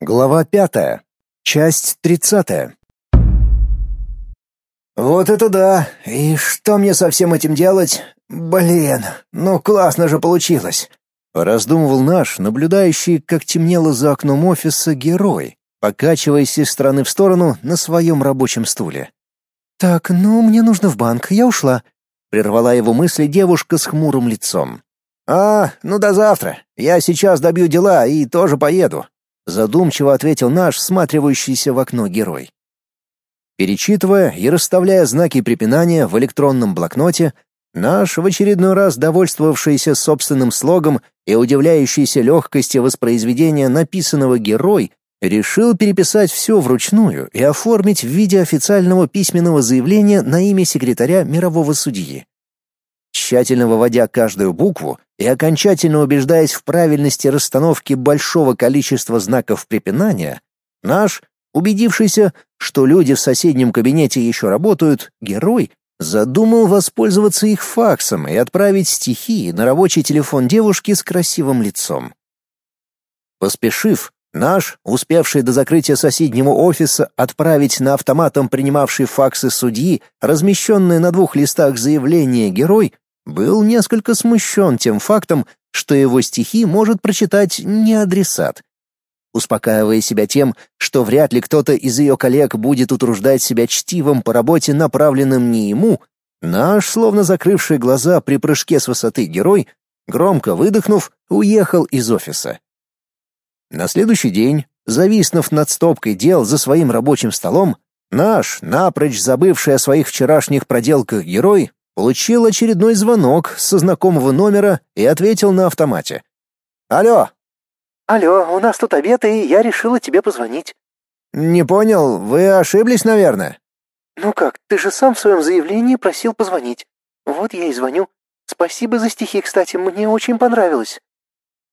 Глава пятая. Часть тридцатая. Вот это да! И что мне со всем этим делать? Блин, ну классно же получилось. Раздумывал наш, наблюдающий, как темнело за окном офиса, герой, покачиваясь из стороны в сторону на своем рабочем стуле. «Так, ну, мне нужно в банк, я ушла», — прервала его мысли девушка с хмурым лицом. «А, ну до завтра. Я сейчас добью дела и тоже поеду задумчиво ответил наш всматривающийся в окно герой. Перечитывая и расставляя знаки препинания в электронном блокноте, наш в очередной раз довольствовавшийся собственным слогом и удивляющийся легкости воспроизведения написанного герой решил переписать все вручную и оформить в виде официального письменного заявления на имя секретаря мирового судьи. Тщательно выводя каждую букву и окончательно убеждаясь в правильности расстановки большого количества знаков препинания, наш, убедившийся, что люди в соседнем кабинете еще работают, герой задумал воспользоваться их факсом и отправить стихи на рабочий телефон девушки с красивым лицом. Поспешив, наш, успевший до закрытия соседнего офиса отправить на автоматом принимавший факсы судьи, размещенные на двух листах заявления герой, был несколько смущен тем фактом, что его стихи может прочитать не адресат. Успокаивая себя тем, что вряд ли кто-то из ее коллег будет утруждать себя чтивом по работе, направленным не ему, наш, словно закрывший глаза при прыжке с высоты герой, громко выдохнув, уехал из офиса. На следующий день, зависнув над стопкой дел за своим рабочим столом, наш, напрочь забывший о своих вчерашних проделках герой, получил очередной звонок со знакомого номера и ответил на автомате. «Алло!» «Алло, у нас тут обед, и я решила тебе позвонить». «Не понял, вы ошиблись, наверное?» «Ну как, ты же сам в своем заявлении просил позвонить. Вот я и звоню. Спасибо за стихи, кстати, мне очень понравилось».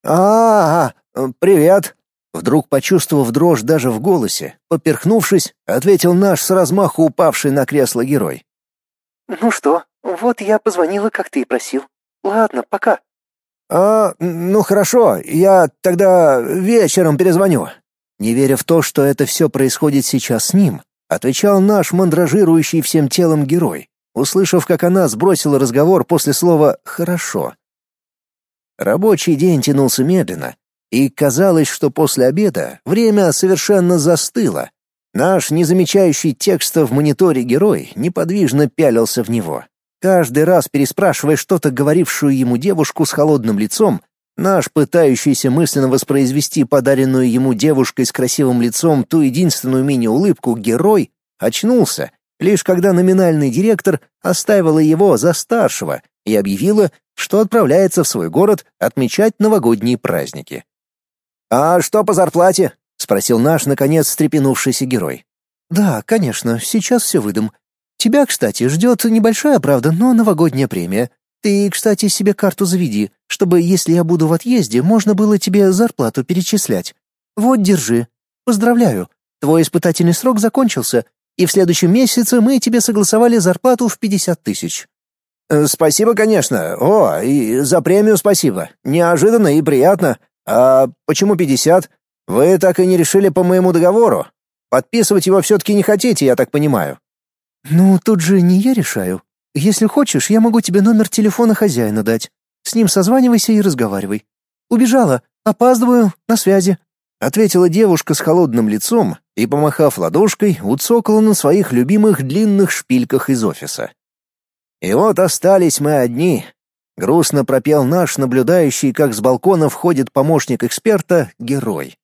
«А, -а, -а привет!» Вдруг почувствовав дрожь даже в голосе, поперхнувшись, ответил наш с размаху упавший на кресло герой. «Ну что, вот я позвонила, как ты и просил. Ладно, пока». «А, ну хорошо, я тогда вечером перезвоню». Не веря в то, что это все происходит сейчас с ним, отвечал наш мандражирующий всем телом герой, услышав, как она сбросила разговор после слова «хорошо». Рабочий день тянулся медленно, и казалось, что после обеда время совершенно застыло. Наш, не замечающий текста в мониторе герой, неподвижно пялился в него. Каждый раз переспрашивая что-то говорившую ему девушку с холодным лицом, наш, пытающийся мысленно воспроизвести подаренную ему девушкой с красивым лицом ту единственную мини-улыбку герой, очнулся, лишь когда номинальный директор оставила его за старшего и объявила, что отправляется в свой город отмечать новогодние праздники. «А что по зарплате?» — спросил наш, наконец, встрепенувшийся герой. «Да, конечно, сейчас все выдам. Тебя, кстати, ждет небольшая, правда, но новогодняя премия. Ты, кстати, себе карту заведи, чтобы, если я буду в отъезде, можно было тебе зарплату перечислять. Вот, держи. Поздравляю. Твой испытательный срок закончился, и в следующем месяце мы тебе согласовали зарплату в 50 тысяч. Э, спасибо, конечно. О, и за премию спасибо. Неожиданно и приятно. А почему 50? Вы так и не решили по моему договору? Подписывать его все-таки не хотите, я так понимаю. «Ну, тут же не я решаю. Если хочешь, я могу тебе номер телефона хозяина дать. С ним созванивайся и разговаривай. Убежала, опаздываю, на связи», — ответила девушка с холодным лицом и, помахав ладошкой, уцокала на своих любимых длинных шпильках из офиса. «И вот остались мы одни», — грустно пропел наш наблюдающий, как с балкона входит помощник эксперта, герой.